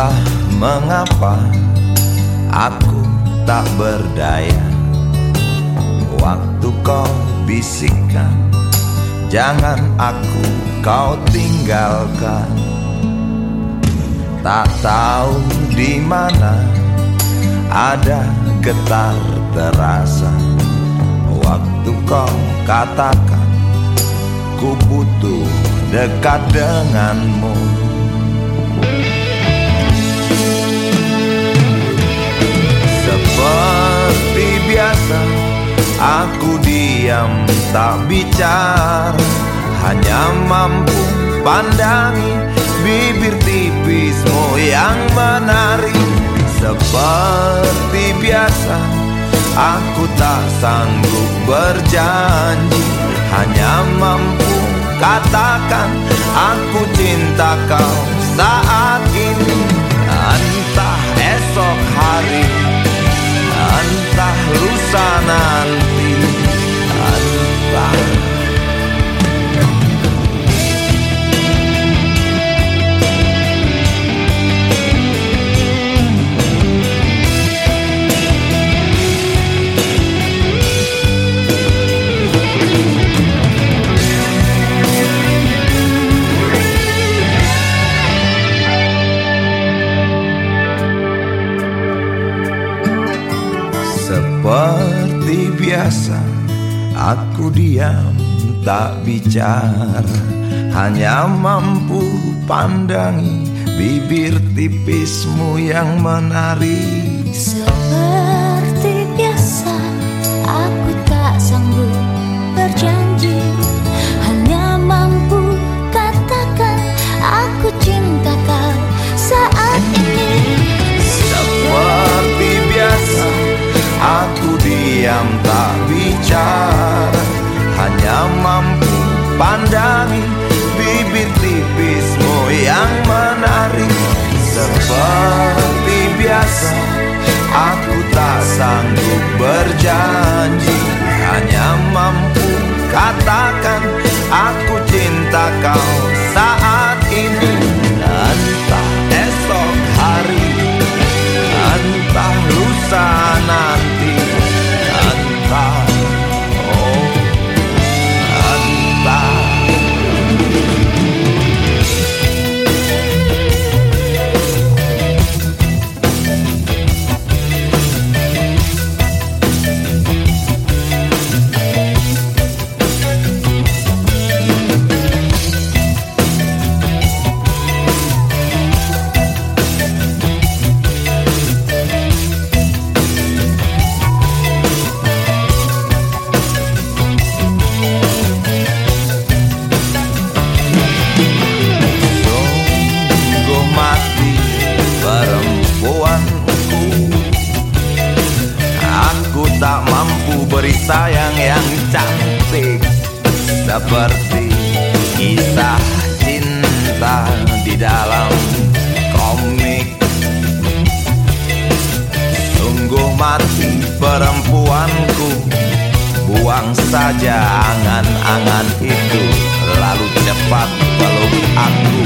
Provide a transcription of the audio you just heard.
Entah mengapa aku tak berdaya. Waktu kau bisikkan Jangan aku kau tinggalkan. Tak tahu di mana ada getar terasa. Waktu kau katakan Ku butuh dekat denganmu tak bicara Hanya mampu pandangi Bibir tipismu yang menari. Seperti biasa Aku tak sanggup berjanji Hanya mampu katakan Aku cinta kau saat ini Entah esok hari Seperti biasa Aku diam tak bicara. Hanya mampu pandangi Bibir tipismu yang menari bicara Hanya mampu pandangi Bibir tipismu yang menari. Seperti biasa Aku tak sanggup berjanji Hanya mampu katakan Aku cinta kau beri sayang yang cantik Seperti kisah cinta di dalam komik. Sungguh mati perempuanku Buang saja angan-angan itu Lalu cepat peluk aku